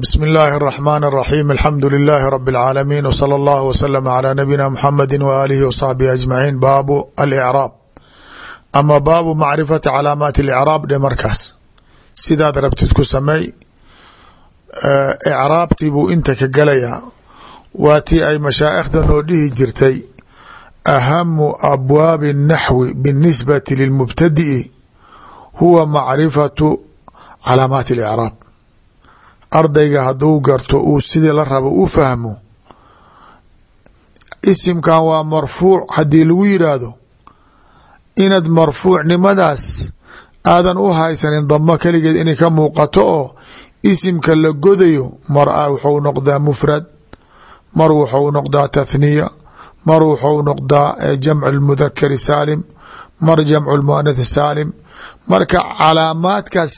bsm اllahi الرحmn الرaxيm alxamdu لilaahi rb العaalamiin wslى اllah wslm عlى nabiyina mxamedi waalihi wصaxbihi aجmaciin baabu alcraab ama baabu macrifati calaamaati اlcraab dhe markaas sidaad rabtid ku samey icraabtii buu inta ka galayaa waa tii ay mashaa'ikhda noo dhihi jirtay ahamu abwaabi الnaxwi biاnisbati lilmubtadi'i huwa macrifatu calaamaati اlcraab ardayga hadduu garto uu sidii la rabo u fahmo isimkan waa marfuuc. Haddii lagu yiraahdo inaad marfuucnimadaas aadan u haysanin damo keligeed inay ka muuqato oo isimka la godayo mar wuxuu noqdaa mufrad mar wuxuu noqdaa tathniya mar wuxuu noqdaa jamc mudakari saalim mar jamcu lmuanath saalim. Marka calaamaadkaas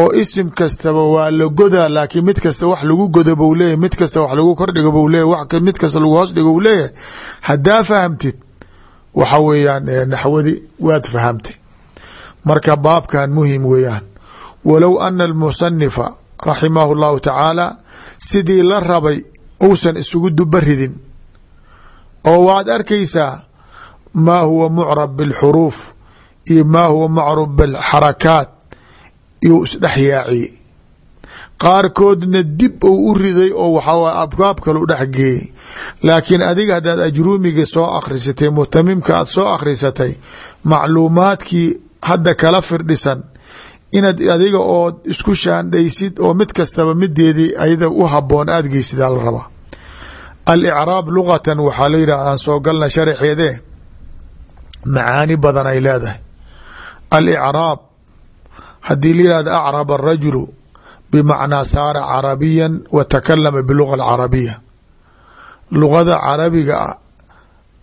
oo isim kastaba waa la godaa laakiin mid kasta wax lagu godo bou leeyahy mid kasta wax lagu kordhigo bou leeyahy mid kasta lagu hoos dhigo u leeyahay. Haddaa fahamtid waxa weeyaan naxwadi waad fahamtay. Marka baabkan muhiim weeyaan walow ana almusanifa raximahu llahu tacaala sidii la rabay uusan isugu duba ridin oo waad arkaysaa maa huwa mucrab bilxuruuf iyo maa huwa macrub bilxarakaat iyuu isdhex yaaciyey. Qaarkoodna dib ou u riday oo waxaa abkaab kale u dhex geeyey. Laakiin adiga haddaad ajruumiga soo akhrisatay mutamimka aad soo akhrisatay macluumaadkii hadda kala firdhisan inaad adiga oo isku shaandhaysid oo mid kastaba mideedii ayada u haboon aada geysidaa la rabaa. Alicraab lugatan waxaa la yidhah aan soo galna sharaxeede macaani badan ay leedahay. Alicraab haddii la yihahdo acrab arajulu bimacnaa saara carabiya wa takalama biluga alcarabiya. Lugada carabiga ah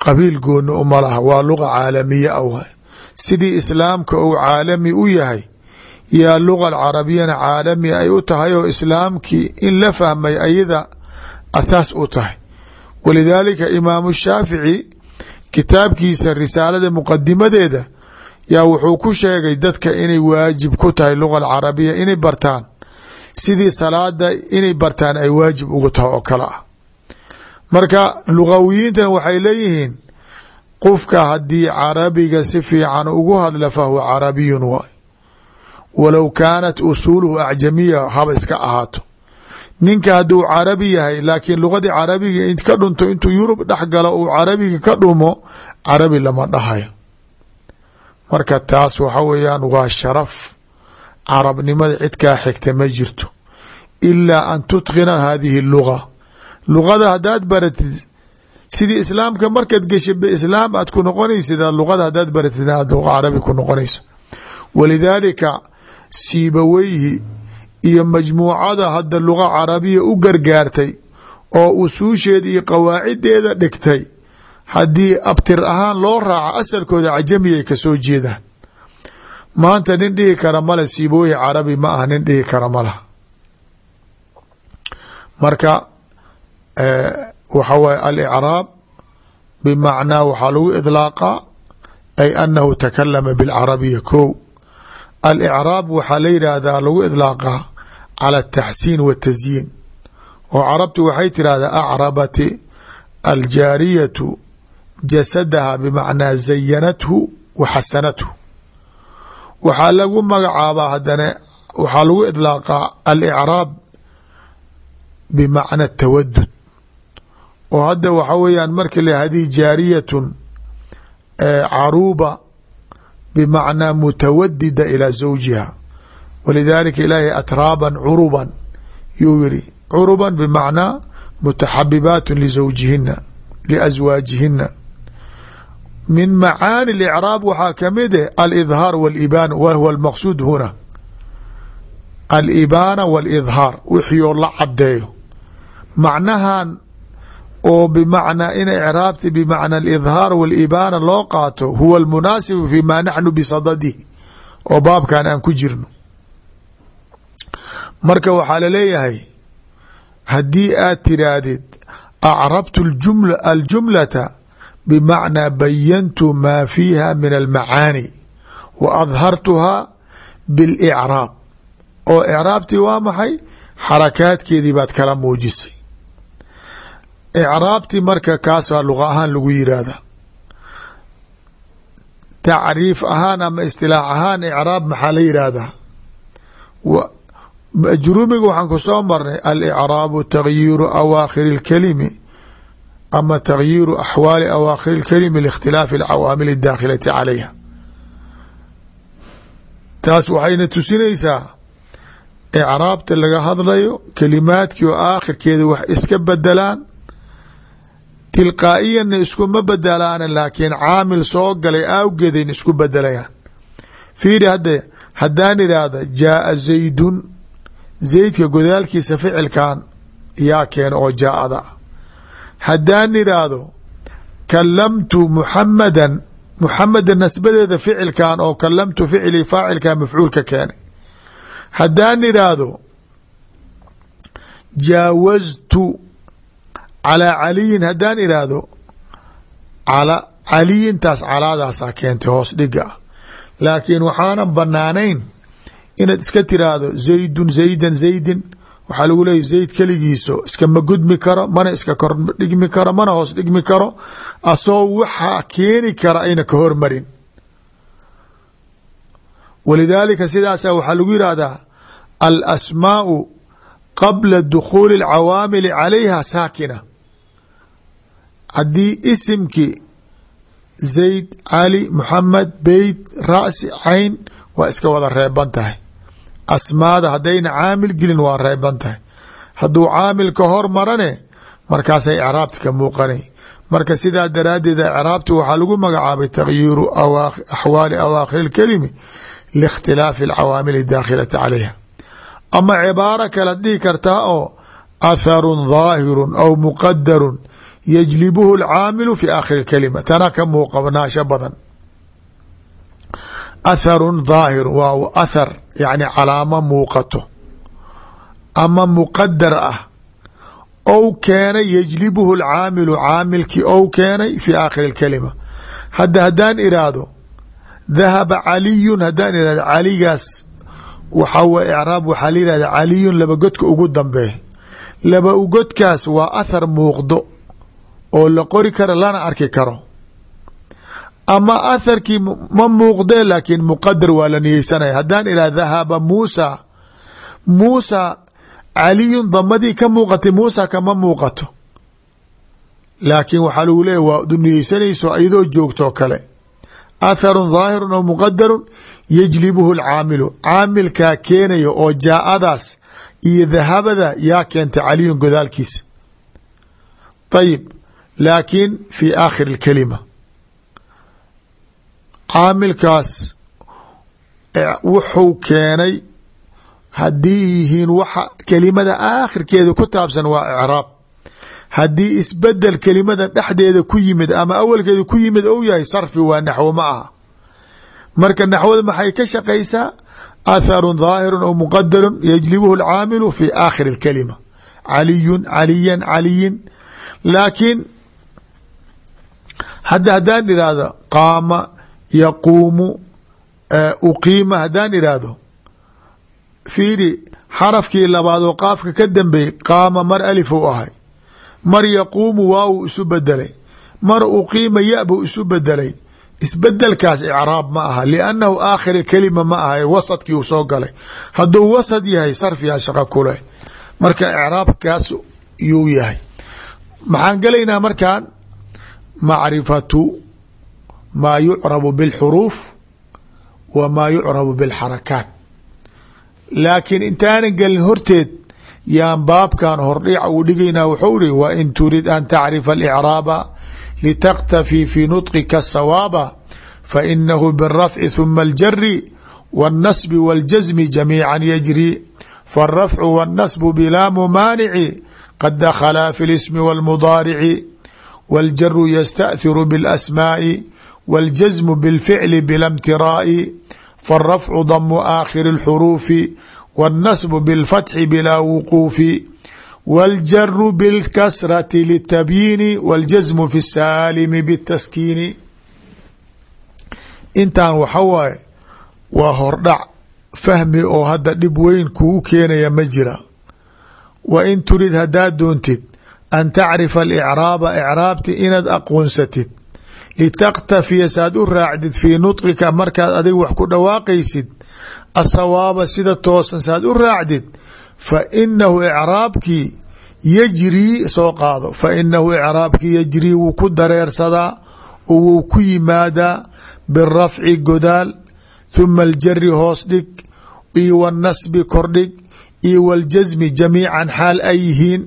qabiil gooni uma laha waa luga caalamiya a waay sidii islaamka uu caalami u yahay yaa luga alcarabiyana caalami ay u tahay oo islaamkii in la fahmay ayada asaas u tahay. Walidaalika imaamu shaafici kitaabkiisa risaalada muqadimadeeda yaa wuxuu ku sheegay dadka inay waajib ku tahay luga alcarabiya inay bartaan sidii salaada inay bartaan ay waajib ugu tahay oo kale ah. Marka lugawiyiintan waxay leeyihiin qofka haddii carabiga si fiican ugu hadla fahuwa carabiyun waay. Walow kaanat usuuluhu acjamiya haba iska ahaato. Ninka hadduu carabi yahay laakiin lugadii carabiga ka dhunto intuu yurub dhex galo uu carabiga ka dhumo carabi lama dhahayo marka taas waxa weeyaan waa sharaf. Carabnimada cid kaa xigta ma jirto. Ilaa an tutqina hadihi luga lugada haddaad baratid sidii islaamka markaad gesha islaam aad ku noqonaysid luqada haddaad baratid aad luqa carabi ku noqonaysa. Walidaalika siibaweyhi iyo majmuucada hadda luga carabiya u gargaartay oo usuusheeda iyo qawaacideeda dhigtay haddii abtir ahaan loo raaco asalkooda cajamiyay ka soo jeedaan. Maanta nin dhihi kara male siibooyi carabi ma ah nin dhihi kara malaha marka waxa waye alicraab bimacnaa waxaa lagu idlaaqaa ay anahu takalama bilcarabiya ko alicraab waxaa la yidhaahdaa lagu idlaaqaa cala ataxsiin watasyiin oo carabtu waxay tirahdaa acrabati aljaariyatu jasadaha bimacnaa zayanathu wa xasanathu. Waxaa lagu magacaabaa hadana waxaa lagu idlaaqaa alicraab bimacna tawadud oo hadda waxa weeyaan marka le haddii jaariyatun caruuba bimacnaa mutawadida ilaa zawjiha. Walidaalika ilaahay atraaban curuban yuu yiri curuban bimacnaa mutaxabibaatu lizawjihina liaswaajihina min macaani اlicraab waxaa kamid eh alidhaar wاlibaan wa huwa almaqsuud huna alibaana wاlidhaar wixii oo la cadeeyo macnahan oo bimacnaa in icraabti bimacna alidhaar wاlibaana loo qaato huwa almunaasibu fi ma naxnu bisadadihi oo baabkan aan ku jirno marka waxaa laleeyahay haddii aad tiraahdid acrabtu aljumlata bmacnaa bayantu maa fiiha min almacaani wa adhartuhaa biاlicraab oo icraabtii waa maxay xarakaadkeedii baad kala muujisay icraabtii marka kaasbaa luqa ahaan lagu yiraahda tacriif ahaan ama istilaax ahaan icraab maxaa la yidhaahdaa majruumiga waxaan ku soo marnay alicraabu taghyiiru awaakhiri اlkalimi ama taghyiiru axwaali awaakhiri اlkalimi liikhtilaafi alcawaamil اdaakhilati calayha taas waxayna tusinaysaa icraabta laga hadlayo kalimaadkii oo aakhirkeeda wax iska bedelaan tilqaa'iyanna iskuma bedelaana laakiin caamil soo galay awgeedayn isku bedelayaan fiiri hadda haddaan idhaahda jaaa zaydun zaydka godaalkiisa ficilkan yaa keena oo jaaada haddaan idhaahdo kalamtu muxamadan muxameda nasbadeeda ficilkan oo kalamtu ficli faacilka mafcuulka keenay. Haddaan idhaahdo jaawaztu calaa caliyin haddaan idhaahdo caliyintaas calaadaasaa keentay hoos dhiga. Laakiin waxaanan banaanayn inaad iska tiraahdo zaydun zaydan zaydin waxaa lagu leeya zayd keligiiso iskama gudmi karo mana iska kor dhigmi karo mana hoos dhigmi karo asoo waxaa keeni kara ayna ka hormarin. Walidaalika sidaasa waxaa lagu yihahdaa alasmaau qabla dukhuuli alcawaamili calayha saakina. Haddii isimkii zayd cali muxamed beyt ra'si cayn waa iska wada reeban tahay asmaada haddayna caamil gelin waa reeban tahay. Hadduu caamilka hor marane markaasay icraabti ka muuqanay marka sidaa daraaddeed icraabti waxaa lagu magacaabay takhyiiru axwaali awaakhiri اlkalimi liikhtilaafi alcawaamil daakhilati calayha. Ama cibaaro kale dhihi kartaa oo atharun dhaahiru aw muqadarun yajlibuhu alcaamilu fi aakhiri kalima tana ka muuqabnaasho badan atharun dhaahir waa athar yacni calaamo muuqato ama muqadar ah ou keenay yajlibuhu alcaamilu caamilkii ou keenay fi aakhiri اkalima hadda haddaan iraahdo dahaba caliyun haddaan irahdo caligaas waxaa w icraab waxaa la yihahda caliyun laba godka ugu dambee laba godkaas waa athar muuqdo oo la qori karo lana arki karo ama atharkii ma muuqdee laakiin muqadar waa la niyeysanaya haddaan irah dahaba muusa. Muusa caliyun damadii ka muuqatay muusa kama muuqato. Laakiin waxaa lagu leeya waa du niyeysanayso iyadoo joogtoo kale. Atharun dhaahirun aw muqadarun yajlibuhu alcaamilu. Caamilkaa keenaya oo jaa-adaas iyo dahabada yaa keentay caliyun godaalkiisa ayib laakiin fi aakhiri اlkalima caamilkaas wuxuu keenay haddii yihiin waxa kelimada aakhirkeeda ku taabsan waa icraab. Haddii isbeddel kelimada dhexdeeda ku yimid ama awalkeeda ku yimid ou yahay sarfi waa naxwo ma aha. Marka naxwada maxay ka shaqaysaa? Atharun dhaahiru aw muqadarun yajlibuhu alcaamilu fi aakhiri اlkalima caliyun caliyan caliyin. Laakiin hadda yaquumu uqiima haddaan irahdo fiiri xarafkii labaad oo qaafka ka dambeeyey qaama mar alif u ahay. Mar yaquumu waawu isu bedelay mar uqiima ya buu isu bedelay isbedelkaas icraab ma aha liannahu aakhir kelima ma aha wasadkii uu soo galay. Hadduu wasad yahay sarfiyaa shaqo kuleh marka icraabkaas yuu yahay. Maxaan gelaynaa markan macrifatu maa yucrabu biاlxuruuf wa maa yucrabu biاlxarakaat laakiin intaanan gelin horteed yaan baabkan hordhiica uu dhigaynaa wuxuu ri wa in turid an tacrifa alicraaba litaqtafii fi nudqika sawaaba fainahu biاrafci huma aljari wاlnasbi wاljasmi jamiica yajri faاrafcu wاlnasbu bilaa mumaanici qad dakhlaa fi اlismi wاlmudaarici wاljaru yastأhiru bاlasmaaءi wاljasmu bاlficli bila اmtiraa'i faالrafcu damu aakhiri اlxuruufi wالnasbu bاlfatxi bilaa wuquufi wاljaru bاlkasrati litabyiini wاljasmu fi الsaalimi bالtaskiini intan waxa waaye waa hordhac fahmi oo hadda dhib weyn kugu keenaya ma jira wa in turid haddaad doontid an tacrifa alicraaba icraabti inaad aqoonsatid litaktafiya saad u raacdid fii nudqika markaad adig wax ku dhawaaqaysid asawaaba sida toosan saad u raacdid fa inahu icraabkii yajrii soo qaado fa inahu icraabkii yajrii wuu ku dareersadaa oo wuu ku yimaadaa birafci godaal huma aljari hoos dhig iyo wاnasbi kordhig iyo wاljasmi jamiican xaal ay yihiin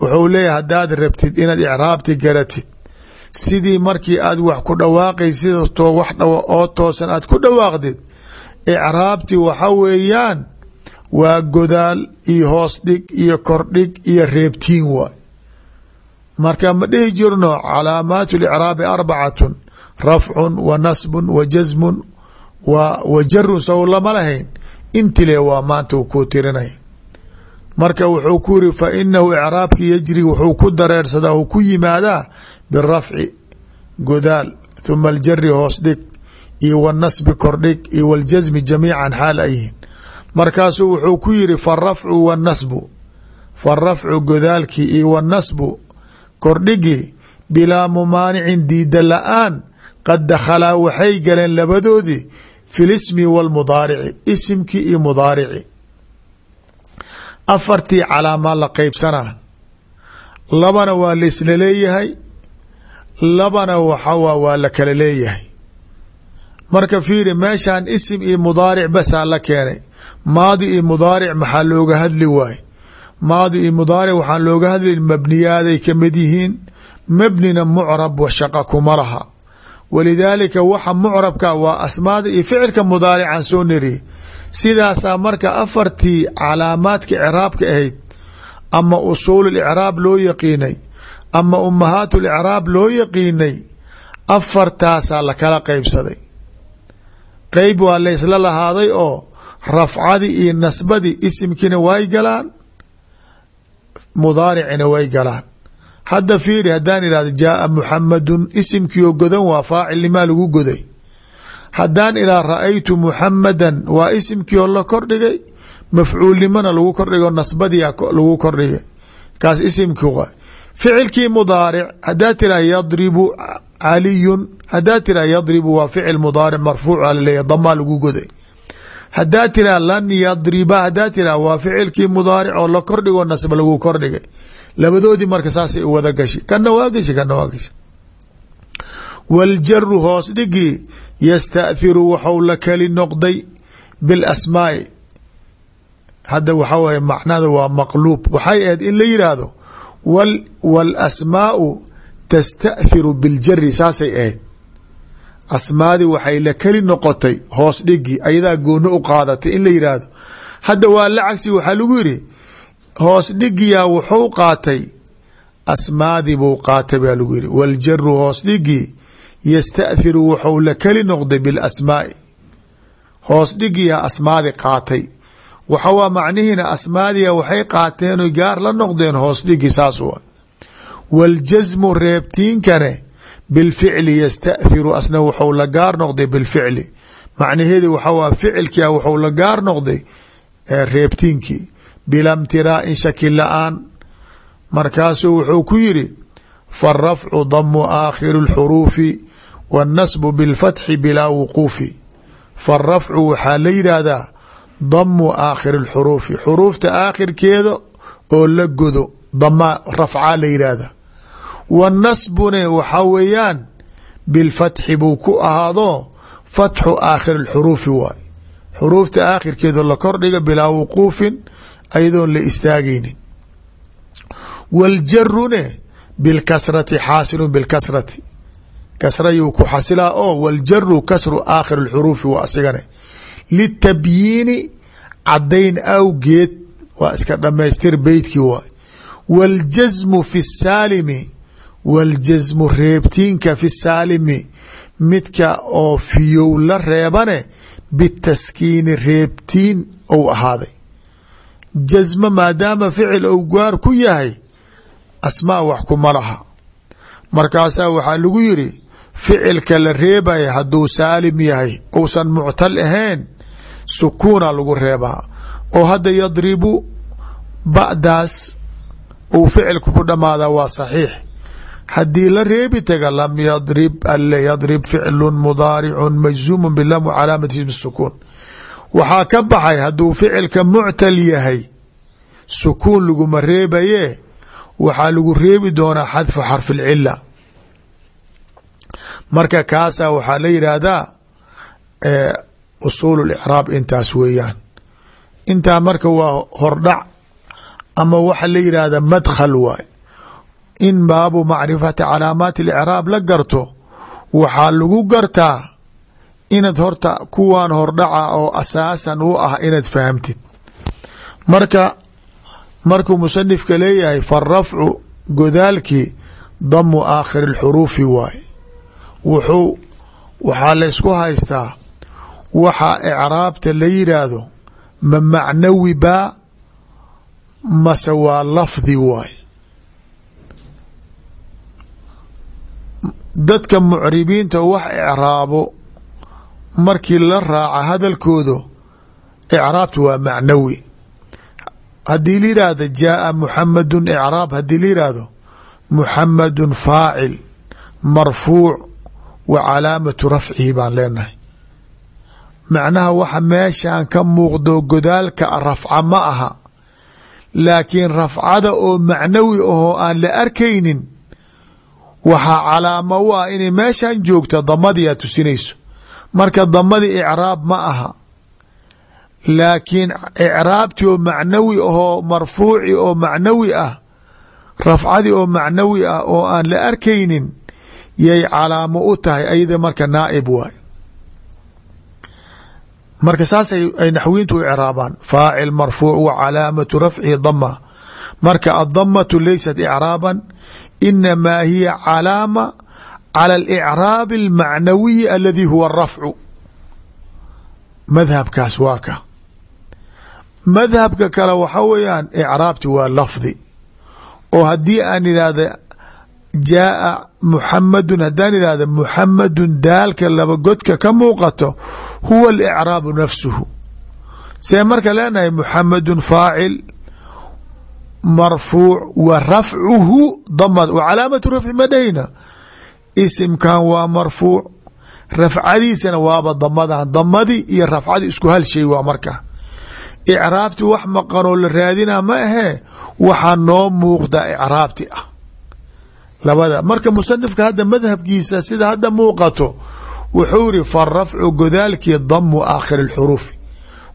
wuxuu leeyahy haddaad rabtid inaad icraabti garatid sidii markii aad wax ku dhawaaqay sida wax oo toosan aad ku dhawaaqdid. Icraabti waxa weeyaan waa godaal iyo hoos dhig iyo kordhig iyo reebtiin waay. Marka ma dhihi jirno calaamaat اlicraabi arbacatun rafcun wa nasbun wa jasmun wa jarun saw lama lahayn. Intile waa maanta u kuu tirinay marka wuxuu ku yiri fa inahu icraabki yajri wuxuu ku dareersadaa uu ku yimaadaa birafci godaal huma aljari hoos dhig iyo wanasbi kordhig iyo waljasmi jamiican xaal ayihin markaasuu wuxuu ku yiri farafcu wanasbu farafcu godaalkii iyo wanasbu kordhigii bilaa mumaanicin diida la'aan qad dakhalaa waxay galeen labadoodii fi lismi walmudaarici isimkii iyo mudaarici afartii calaamaa la qeybsanaa labana waa laisla leeyahay labana waxawa waa la kala leeyahay. Marka fiiri meeshan isim iyo mudaaric basaa la keenay. Maadi iyo mudaaric maxaa looga hadli waay maadi iyo mudaaric waxaa looga hadli mabniyaaday ka mid yihiin mabnina mucrab shaqa kuma laha. Walidaalika waxa mucrabka waa asmaada iyo ficilka mudaarican soo neriye sidaasaa marka afartii calaamaadka icraabka ahayd ama usuul icraab loo yaqiinay ama umahaat licraab loo yaqiinay afartaasaa lakala qeybsaday qeyb waa laysla lahaaday oo rafcadii iyo nasbadii isimkiina way galaan mudaaricina way galaan. Hadda fiiri haddaan idhahdo jaaa muxamadun isimkiioo godan waa faacilnimaa lagu goday haddaan iraa ra'aytu waa isimkii oo la kordhigay mafcuulnimona lagu kordhigo nasbadii lagu kordhigay kaas isimkii wa ficilkii mudaaric hadaa tiraa yadribu caliyun hadaa tiraa yadribu waa ficil mudaaric marfuuc alaleeya damaa lagu goday. Hadaa tiraa lan yadriba hadaa tiraa waa ficilkii mudaaric oo la kordhigo nasb lagu kordhigay labadoodii marka saasay wada gashi. Kana waa gashi kana waa gashi. Wاljaru hoos dhigii yastaahiru waxu la keli noqday bilasmaai hadda waxaa waye macnada waa maqluub waxay ahayd in la yidhaahdo walasmaau tastaahiru biljari saasay ahayd asmaadii waxay la keli noqotay hoos dhigi ayadaa gooni u qaadatay in la yidhaahdo hadda waa la cagsi waxaa lagu yidhi hoos dhigiyaa wuxuu qaatay asmaadii buu qaatay baa lagu yidhi waljaru hoos dhigi yastaathiru wuxuu la keli noqday bilasmaai. Hoos dhigiya asmaadi qaatay. Waxawaa macnihiina asmaadiya waxay qaateeno gaar la noqdeen hoos dhigi saas u ah. waaljasmu reebtiinkane bilficli yastaathiru asna wuxuu la gaar noqday bilficli. Macnaheedu waxawaa ficilkia ah, wuxuu la gaar noqday e, reebtiinkii. Bila mtiraain shaki markaasuu wuxuu ku yiri farafcu damu aakhiru اlxuruufi wاnnasbu biاlfatxi bilaa wuquufi faarafcu waxaa la yidhaahdaa damu aakhiri اlxuruufi xuruufta aakhirkeeda oo la godo damaa rafcaa la yidhaahdaa wاnnasbune waxaa weeyaan bilfatxi buu ku ahaado fatxu aakhiri اlxuruufi waay xuruufta aakhirkeedo la kordhiga bilaa wuquufin ayadoon la istaagaynin wاljarune bilkasrati xaasilu bilkasrati kasrayuu ku xasilaa oo waljaru kasru aakhir lxuruufi waa asigane. Litabyiini cadayn awgeed waa iska dhamaystir beytkii waay. Waljasmu fi saalimi waljasmu reebtiinka fi saalimi midka oo fiyow la reebane bitaskiini reebtiin ou ahaaday. Jasma maadaama ficil ou gaar ku yahay asmaa wax kuma laha. Markaasaa waxaa lagu yiri ficilka la reebaya hadduu saalim yahay uusan muctal ahayn sukuuna lagu reebaa. Oo hadda yadribu ba'daas uu ficilku ku dhamaada waa saxiix. Haddii la reebi taga lam yadrib alle yadrib ficlu mudaaricu majzuumu bilam calaamati bisukuun waxaa ka baxay hadduu ficilka muctal yahay sukuun laguma reebaye waxaa lagu reebi doonaa xadfu xarfi اlcila marka kaasa waxaa la yidhaahdaa usuul icraab intaas weeyaan. Intaa marka waa hordhac ama waxa la yidhaahda madkhal waay. In baabu macrifati calaamaati icraab la garto waxaa lagu gartaa inaad horta kuwaan hordhaca oo asaasan u ah inaad fahamtid. Marka markuu musanifka leeyahay farafcu godaalkii damu aakhir اlxuruufi waay wuxuu waxaa la ysku haystaa waxa icraabta la yidhaahdo ma macnawi baa mase waa lafdi waay. Dadka mucribiinta wax icraabo markii la raaca hadalkooda icraabta waa macnawi. Haddii la yidhaahdo jaaa muxamadun icraab haddii la yidhaahdo muxamadun faacil marfuuc wa calaamatu rafcihi baan leenahay. Macnaha waxa meeshan ka muuqdo godaalka rafca ma aha laakiin rafcada oo macnawi ahoo aan la arkaynin waxaa calaamo u ah inay meeshan joogto damadii aad tusinayso. Marka damadii icraab ma aha laakiin icraabtii oo macnawi ahoo marfuuci oo macnawi ah rafcadii oo macnawi ah oo aan la arkaynin yay calaamo u tahay ayada marka naaib waay marka saas ay naxwiintu u icraabaan. Faacil marfuuc wa calaamatu rafcihi dama marka adamatu laysat icraaban inamaa hiya calaama cala alicraabi almacnawiyi aladi huwa arafcu madhabkaas waa ka. Madhabka kale waxa weeyaan icraabti waa lafdi. Oo haddii aan idhaahda jaaa muxamadun haddaan idhahda muxamadun daalka laba godka ka muuqato huwa alicraabu nafsuhu. See marka leenahay muxamadun faacil marfuuc wa rafcuhu damad wa calaamatu rafci ma dhahayna. Isimkan waa marfuuc rafcadiisana waaba damadan damadii iyo rafcadii isku hal shay waa marka. Icraabti wax maqanoo la raadina ma ahee waxaa noo muuqda icraabti ah labada. Marka musanifka hadda madhabkiisa sida hadda muuqato wuxuu iri farafcu godaalkii damu aakhiri اlxuruufi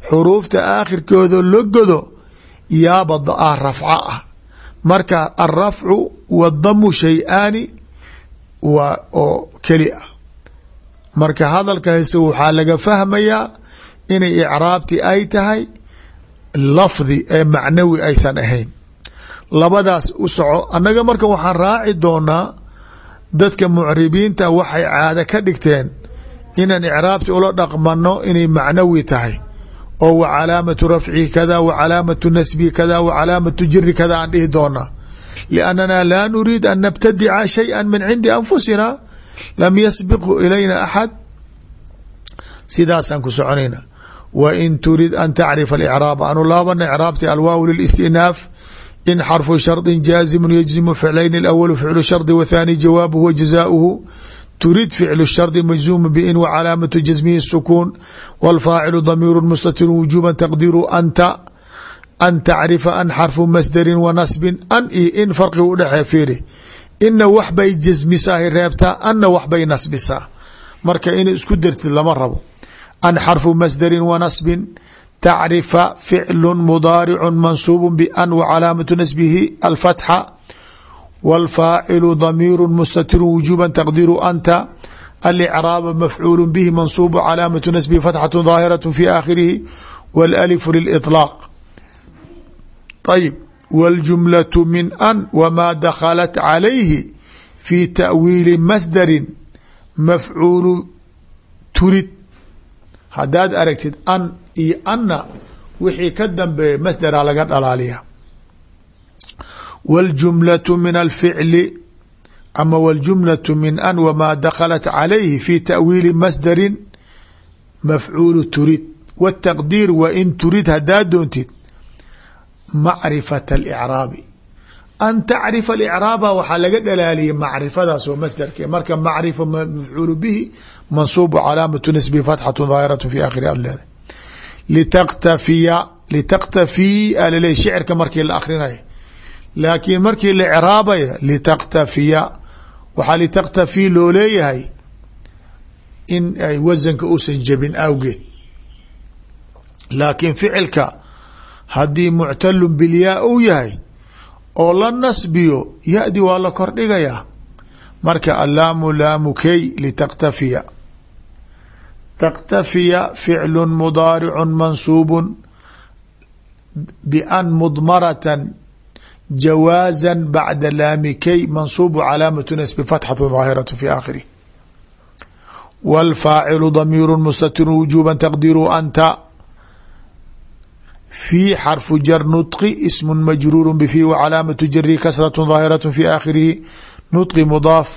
xuruufta aakhirkooda la godo yaaba ah rafca ah. Marka alrafcu wadamu shay-aani waa oo keli ah. Marka hadalkaasi waxaa laga fahmayaa inay icraabti ay tahay lafdi ee macnawi aysan ahayn labadaas u soco. Annaga marka waxaan raaci doonaa dadka mucribiinta waxay caado ka dhigteen inaan icraabti ula dhaqmano inay macnawi tahay. Oo wa calaamatu rafcihi kada wa calaamatu nasbihi kada wa calaamatu jiri kada aan dhihi doonaa. Liannana laa nuriid an nabtadica shayئa min cindi anfusina lam yasbiqhu ilayna axad sidaasaan ku soconayna. Wa in turid an tacrifa alicraab anu laabana icraabti alwaaw lilistinaaf in xarfu shardi jaazimu yajzimu ficlayn اlawalu ficlu shardi wathani jawaabuhu wa jazaauhu turid ficlu shardi majzuumu bin wa calaamatu jasmihi sukuun wاlfaacilu damiiru mustatiru wujuba taqdiru anta an tacrifa an xarfu masdarin wa nasbin an iyo in farqiga u dhexee fiiri ina wax bay jasmisahay reebtaa anna wax bay nasbisaa marka ina isku dartid lama rabo an xarfu masdarin wa nasbin tacrifa ficlu mudaaricu mansuubu ban wa calaamatu nasbihi alfatxa wاlfaacilu damiiru mustatiru wujuba taqdiru anta alicraaba mafcuulu bihi mansuubu calaamatu nasbihi fatxatu daahiraة fi aakhirihi wاlalifu liliطlaaq ayb wاljumlaة min an wmaa dakhalat calayhi fi taأwiili masdarin mafcuulu turid haddaad aragtid an iyo anna wixii ka dambeeya masdara laga dhalaaliya wاljumlaة min alficli ama wاljumlaة min an wmaa dakhalat calayhi fi taأwiili masdarin mafcuulu turid wالtaqdiir wa in turid haddaad doontid macrifat اlcraabi an tacrifa alicraaba waxaa laga dhalaaliyay macrifadaas oo masdarke marka macrifa mafcuulu bihi mansuubu calaamatu nisbi fatxatu daahiratu fi akhiri ad leeday litaktafiya litaktafi alale shicirka markii la akrinaya laakiin markii la craabaya litaktafiya waxaa litaktafi loo leeyahay in ay wasanka uusan jabin awgeed laakiin ficilka haddii muctalu bilyaa uu yahay oo la nasbiyo yadi waa la kordhigayaa marka allaamu laamu key litaktafiya taktafiya ficlu mudaaricu mansuubu ban mudmaratan jawaaza bacda laami key mansuubu calaamatu nasbi fatxatu daahiratu fi aakhirih wاlfaacilu damiiru mustatiru wujuba taqdiru anta في xرف jر نطqi اسم مجrور بفي وcلاaمة jرi kسرة ظاahiرة في آkhirihi نطqi مضاaf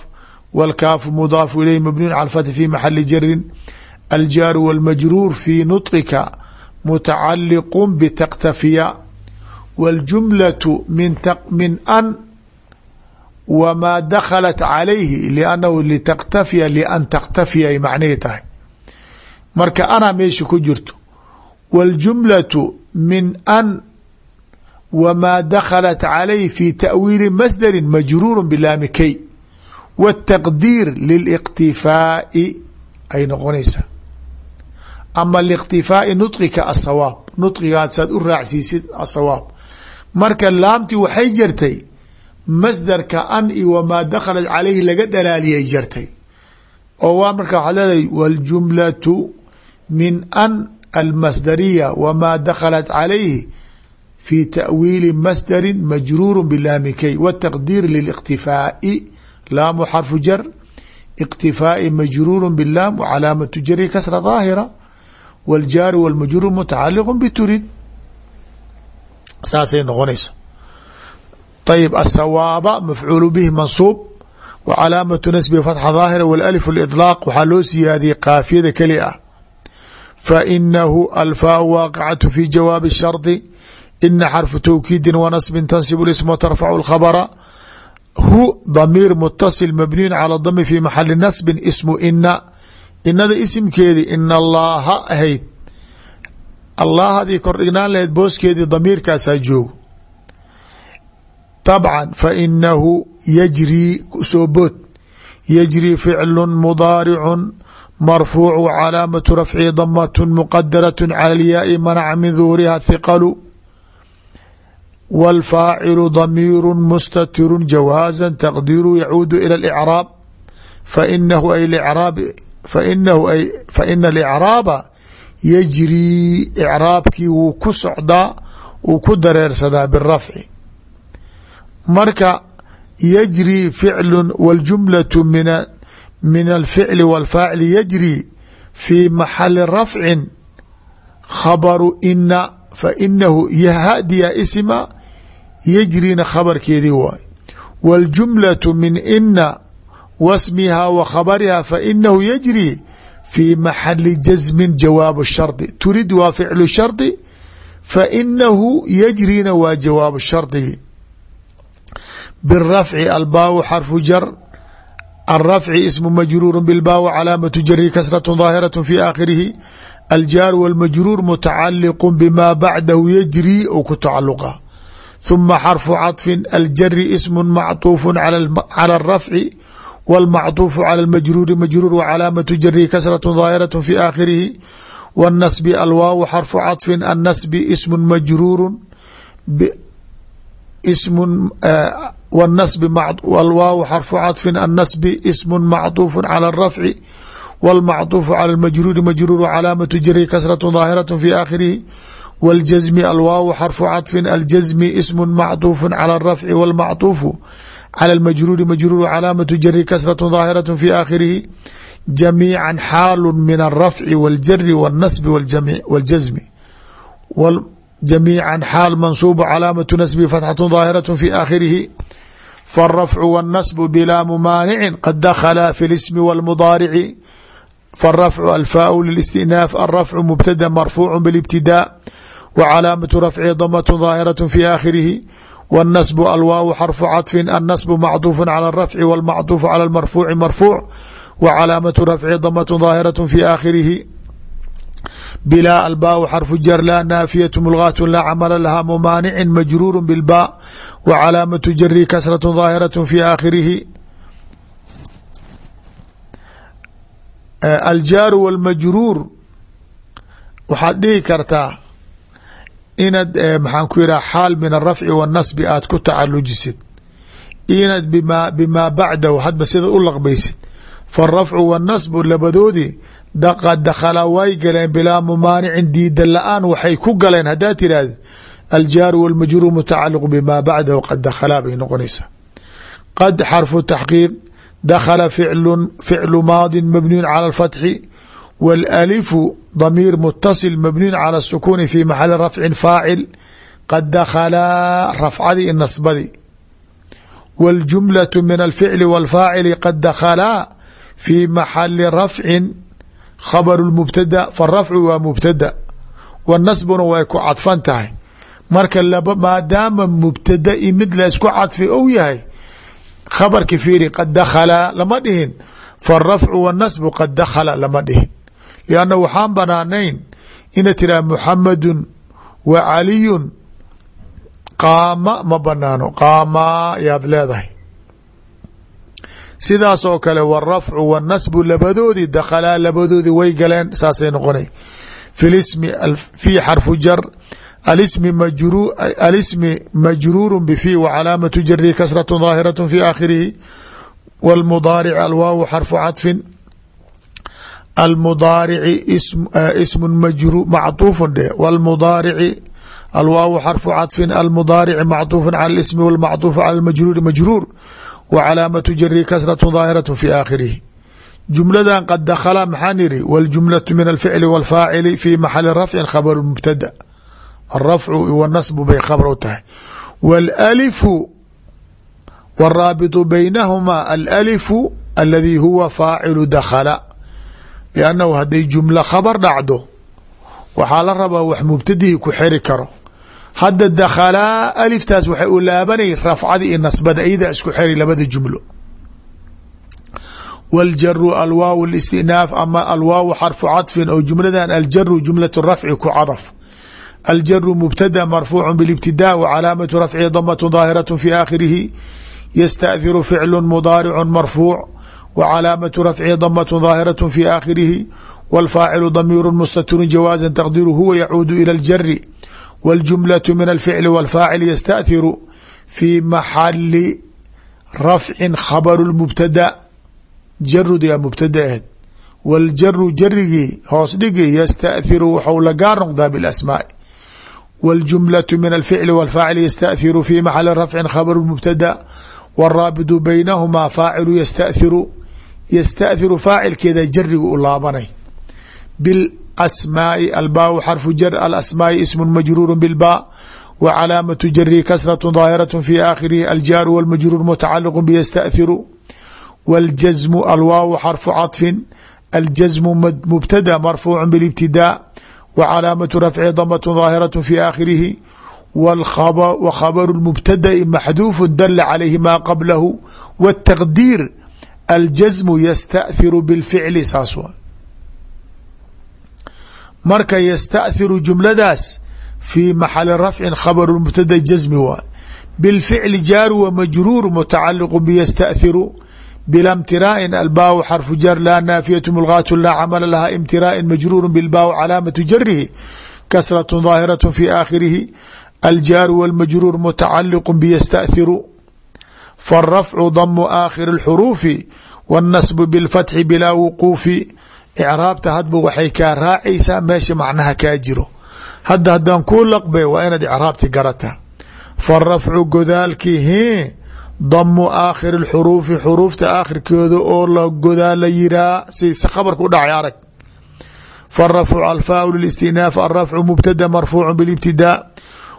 والkاaf مضاaf إليه مبني على الفتح في محل jر الjاar والمجrور في نطqika متacaliq بتkتفya والجملة min أn وma dkلت عalayhi لأnhu لتkتفya لأn تkتفya ay macnihii tahay marka anaa meesha ku jirto والجملة min an wmaa daklat calayh fi taأwiili masdari majruur bilaami key wالtaqdiir liliqtifaa'i ay noqonaysaa ama liqtifaa'i nudqika asawaab nudqigaad saad u raacsiisid asawaab marka laamti waxay jartay masdarka an i wamaa daklat calayhi laga dhalaaliyay jartay oo waa marka waxaad leedahay wاljumlatu min an almasdariya wma daklat calayhi fi taأwiili masdari majruur bilaami key wtaqdiir liliqtifaa'i laamu xarfu jar iqtifaa'i majruur bilaam wcalaamatu jari kasra daahira wاljaari wاlmajruur mutacaliq bturid saasay noqonaysa ayb asawaaba mafcuul bihi mansuub wa calaamatu nasbi fatxa daahira wاlalif اliطlaaq waxaa loo siyaadiyey kaafiyada keli ah fainahu alfaa waaqicatu fi jawaabi shardi ina xarfu towkiidi wanasbin tansib ism tarfacu اkhabra hu damiir mutasil mabniyun calى dami fi maxali nasbin ismu ina inada isimkeedi ina allaha ahayd allah hadii kordhignaan lahayd booskeedii damiirkaasaa joogo طabca fainahu yajrii soo bood yajrii ficlu mudaaricu marfuuc calaamatu rafci damat muqadaraة calى اlyaai manaca min duhuriha hiqalu wاlfaacilu damiiru mustatiru jawaaza taqdiru yacuudu ilى اlcraab fainahu ay raab fainahu ay faina alicraaba yajrii icraabkii wuu ku socdaa wuu ku dareersadaa birafci marka yajrii ficlu waljumlatu min alficli walfaacili yajrii fii maxali rafcin khabaru ina fainahu hadiya isma yajriina khabarkeedii waay waljumlatu min ina wasmiha wa khabariha fainahu yajri fi maxali jasmin jawaabu shardi turid waa ficlu shardi fainahu yajrina waa jawaabu shardigi birafci albaawu xarfu jar الrفci ism majruur bاlbaaw calaamaةu jari kasraة ظaahiraة fi aakhirihi aljaar wاlmajruur mutacaliq bma bacdahu yajri ou ku tacaluqa ثuma xarfu caطfi aljari ism macطuuf calى الrafci wاlmacطuuf calى اmajruuri majruur wcalaamaةu jari kasraة ظaahiraة fi aakhirihi wالnasbi alwaaw xarfu caطfi الnasbi ism majruur ism wالnasb wاlwaaw xarfu caطfi الnasbi ism macطuuf calى الrafci wاlmacطuuf calى اmajruuri majruur calaamaةu jari kasraة ظaahiraة fi aakhirihi wاljazmi alwaaw xarfu caطfi aljazmi ism macطuuf calى الrafci wاlmacطuufu calى اmajruuri majruur calaamaةu jari kasraة ظaahiraة fi aakhirihi jamiica xaalu min الrafci wاljari wالnasbi wاljazmi jamiica xaal mansuub calaamaةu nasbi fatxaة ظaahiraة fi aakhirihi فالرفع والنصب بلا ممانع قد دخلا في الاسم والمضارع فالرفع الفاء للاستئناف الرفع مبتدا مرفوع بالابتداء wa calaamatu rafcihi damat daahiraة fi aakhirihi wاnasbu alwaaw xarfu caطfi annasbu macduufu calى الrafci wاlmacduufu calى اmarfuuci marfuuc wa calaamatu rafcihi damat daahiraة fi aakhirihi bilaa albaa xarfu jar laa naafiyat mulgaat laa camala laha mumaanicin majruur bilba wa calaamatu jari kasraة daahiraة fi aakhirihi aljaaru wاlmajruur waxaad dhihi kartaa inaad eh, maxaan ku yihaha xaal min alrafci waannasbi aad ku tacalujisid inaad bima bimaa bacdahu hadba sida u laqbaysid. Faarafcu waannasbu labadoodii daqad dakhalaa way galeen bilaa mumaanicin diida la'aan waxay ku galeen. Haddaad tiraahdi aljaaru walmajruur mutacaliq bimaa bacdahu qad dakhalaa bay noqonaysaa. Qad xarfu taxqiiq dakhala ficlu ficlu maadin mabniyun cala alfatxi wاlalifu damiir mutasil mabniyun cala الsukuni fi maxali rafcin faacil qad dakhalaa rafcadii i nasbadii wاljumlaة min alficli wاlfaacili qad dakhalaa fi maxali rafcin khabr mubtada farafcu waa mubtada wanasbuna way ku cadfan tahay marka maadaama mubtada i mid laysku cadfi ou yahay khabarki fiiri qad dakhalaa lama dhihin faarafcu wanasbu qad dakhala lama dhihin lianna waxaan banaanayn ina tiraha muxamadun wa caliyun qaama ma banaano qaamaa yaad leedahay sidaas oo kale wاrafcu wاnasbu labadoodii dakhalaa labadoodii way galeen saasay noqonay fi smi fi xarfu jar alismi majruuru bfi wcalaamatu jarihi kasraة ظaahiraة fi aakhirihi wاlmudaaric alwaaw xarfu caطfin almudaarici smu macطuufu dhe wاlmudaarici alwaaw xarfu caطfin almudaarici macطuufu calى اsmi wاlmacطuufu calى majruuri majruur w calaamatu jarihi kasraة ظaahiraة fi aakhirihi jumladan qad dakhala maxaan iri wاljumlaة min alficli wاlfaacili fi maxali rafci khabr mubtada alrafcu wanasbu bay khabr u tahay wاlalifu wاraabiطu baynahumaa alalifu aladi huwa faacilu dakhala liannahu hadday jumla khabar dhacdo waxaa la rabaa wax mubtadihii ku xeri karo hadda dakhalaa aliftaas waxay u laabanay rafcada iyo nasbada iyada isku xeri labada jumlo wاljaru alwaaw اlistinaaf ama alwaaw xarfu caطfin oo jumladan aljaru jumlaة rafci ku cadaf aljaru mubtada marfuucu bاlاbtidaa w calaamatu rafcihi damaة ظaahiraة fi aakhirihi yastأhiru ficlu mudaaricu marfuuc w calaamatu rafcihi damaة ظaahiraة fi aakhirihi wاlfaacilu damiiru mustatirun jawaaza taqdiru huwa yacuudu ilى اljari wاljumlaة min alficli wاlfaacil yastأhiru fi maxali rafci khabru اmubtada jarud yaa mubtada ahed wاljaru jarigii hoos dhigi yastأhiru waxau la gaar noqdaa biاlasmaaء wاljumlaة min alficli wاlfaacil yastأhiru fi maxali rafci khabru mubtada wاraabidu baynahumaa faacilu yastأhiru yastaahiru faacilkeeda jariga u laabanay biasmaai albaa xarfu jar alasmaai ismu majruuru bilbaa wa calaamatu jarihi kasratu daahiratu fi aakhirihi aljaaru walmajruur mutacaliqu biyastahiru waljasmu alwaaw xarfu caطfin aljasmu mubtada marfuucu bilibtidaa wa rafci damatu daahiratu fi aakhirihi wkhabaru mubtadai maxduufu dala calayhi maa qablahu wاtaqdiir aljasmu yastahiru bilficli saas waa. Marka yastahiru jumladaas fii maxali rafcin khabaru mubtada jasmi waa. Bilficli jaar wa majruur mutacaliqu biyastahiru bila mtiraain albaaw xarfu jar laa naafiyatu mulgaatu laa camala laha imtiraain majruuru bilbaaw calaamatu jarihi kasratu daahiratu fi aakhirihi aljaaru walmajruur mutacaliqu biyastahiru faالrafcu damu aakhiri اlxuruufi wالnasbu biاlfatxi bilaa wuquufi icraabta hadba waxay kaa raacaysaa meesha macnaha kaa jiro hadda haddaan kuu laqbe waa inaad icraabti garataa faالrafcu godaalkii hi damu aakhiri اxuruufi xuruufta aakhirkooda oo la godaa la yiraa si khabarka u dhacay arag faالrafcu alfaa listinaaf alrafcu mubtada marfuucu bاlاbtidaa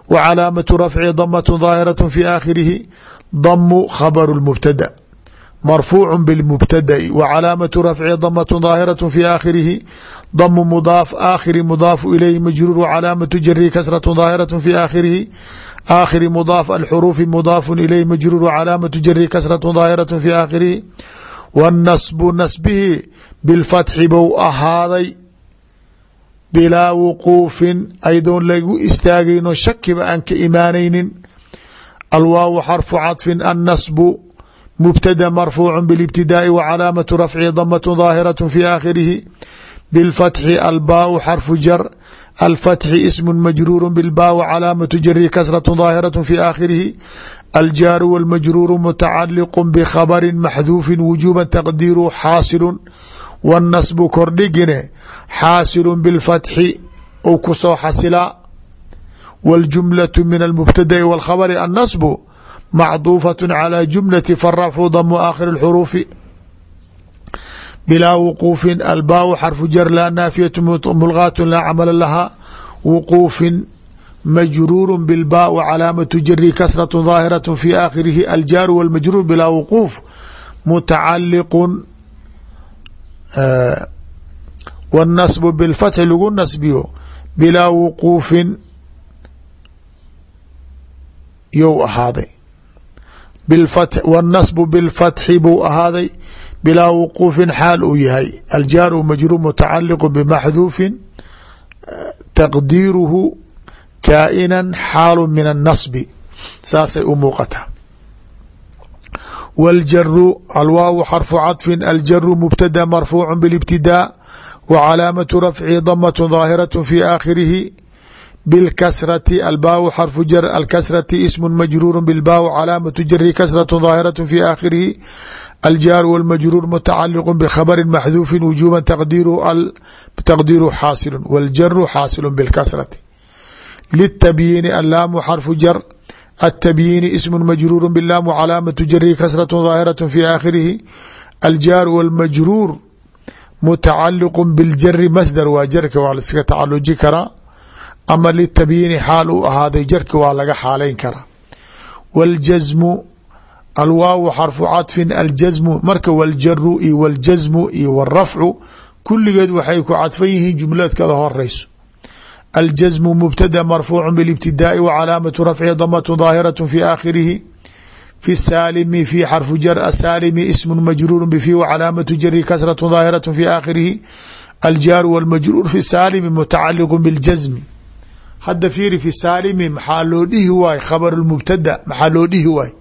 w calaamatu rafci damaة ظaahiraة fi aakhirihi damu khabru اmubtada marfuucu bاlmubtada'i wa calaamatu rafci damat daahiraة fi aakhirihi damu mudaaf aakhiri mudaafu ilayhi majruur wa calaamatu jari kasraة daahiraة fi aakhirihi aakhiri mudaaf alxuruufi mudaafu ilayhi majruur wa calaamatu jari kasraة daahiraة fi aakhirihi wاnasbu nasbihi bilfatxi bou ahaaday bilaa wuquufin aydoon lagu istaagayno shakiba aan ka imaanaynin alwaaw xarfu caطfin annasbu mubtada marfuucu biاlibtidaaءi wa calaamatu rafci damaة daahiraة fi aakhirihi biاlfatxi albaaءu xarfu jar alfatxi ismu majruuru bilbaa wa calaamatu jari kasraة daahiraة fi aakhirihi aljaaru wاlmajruuru mutacaliqu bkhabari maxduufi wujuba taqdiiru xaasilu wاnasbu kordhigine xaasilu biاlfatxi ou kusoo xasilaa wاljumlaة min almubtada'i wاlkhabri annasbu macduufaة calى jumlati farafcu damu aakhiri اxuruufi bilaa wuquufin albaaءu xarfu jar laa naafiyaة mulgaat laa camala laha wuquufin majruur bilba w calaamatu jari kasraة daahiraة fi aakhirihi aljaaru wاlmajruur bilaa wuquuf mutacaliqu wاnasbu biاlfatxi lagu nasbiyo bilaa wuquufin you ahaaday wاnasbu biاlfatxi buu ahaaday bilaa wuquufin xaal uu yahay aljaaru majruur mutacaliqu bimaxduufin taqdiiruhu kaainan xaalu min الnasbi saasay u muuqataa wاljaru alwaaw xarfu caطfin aljaru mubtada marfuucu biاlibtidaa wa calaamatu rafci damaة daahiraة fi aakhirihi biاlkasrati albaaw xarfu jar alkasrati ismu majruuru bilbaaw calaamatu jari kasraة daahiraة fi aakhirihi aljaaru wاlmajruur mutacaliqu bkhabri maxduufi wujuba taqdiiru xaasilu wاljaru xaasilu biاlkasrati liلtabyiini allaamu xarfu jar التبyiini ism majruur blaam calaamaة jari kasraة ظaahiraة fi aakhirihi aljaar wاlmajruur mutacaliq biاljari masdar waa jarka waa laska tacaluji karaa ama litabyiini xaal uu ahaaday jarki waa laga xaalayn karaa. Waljasmu alwaawu xarfu cadfin aljasmu marka waljaru iyo waljasmu iyo wrafcu kulligeed waxay ku cadfan yihiin jumladkada horeyso aljasmu mubtada marfuucu bilibtidaai wa calaamatu rafcihi damatu daahiratu fi aakhirihi. Fi saalimi fi xarfu jar asaalimi ismu majruuru bifi wa calaamatu jari kasratu daahiratu fi aakhirihi. Aljaaru walmajruur fi saalimi hadda fiiri fi saalimi maxaa loo dhihi waay khabar mubtada maxaa loo dhihi waay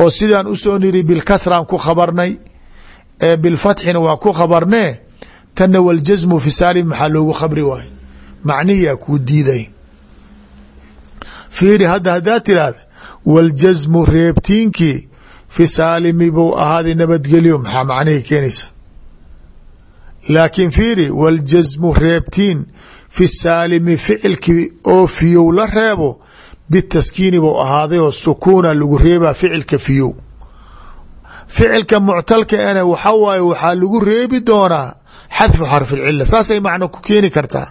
oo sidaan u soo niri bilkasraan ku khabarnay ee bilfatxina waa ku khabarnee tanna waljasmu fi saalim maxaa loogu khabri waay macnihiyaa kuu diiday. Fiiri hadda haddaad tiraahda waljasmu reebtiinkii fi saalimi buu ahaaday nabadgelyo maxaa macnihii keenaysa? Laakiin fiiri waljasmu reebtiin fi saalimi ficilkii oo fiyow la reebo bitaskiini buu ahaaday oo sukuuna lagu reebaa ficilka fiyow. Ficilka muctalka ene waxaa waaye waxaa lagu reebi doonaa xadfu xarfi lcila saasay macno ku keeni kartaa.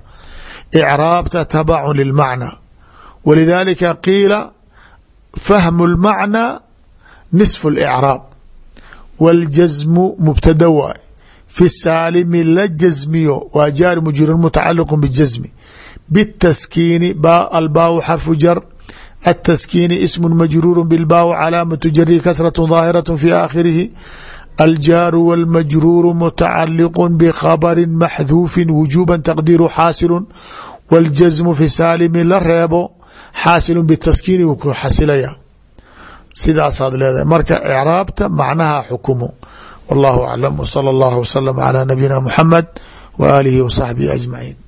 Icraabta tabacun lilmacna. Walidaalika qiila fahmu lmacnaa nisfu اlcraab waاljasmu mubtada waaye fi saalimi la jasmiyo waa jaari mujirun mutacaliqu bijasmi bitaskiini albaaw xarfu jar ataskiini ismu majruuru bilbaaw calaamatu jarihi kasratu daahiratu fi aakhirihi aljaaru walmajruuru mutacaliqu bikhabarin maxduufin wujuuban taqdiiru xaasilun waljasmu fi saalimi la reebo xaasilun bitaskiini wuu ku xasilaya sidaasaad leedahay marka icraabta macnaha xukumo wallahu aclam w sala allah wslm calaa nabiyina muxamed w aalihi w saxbihi ajmaciin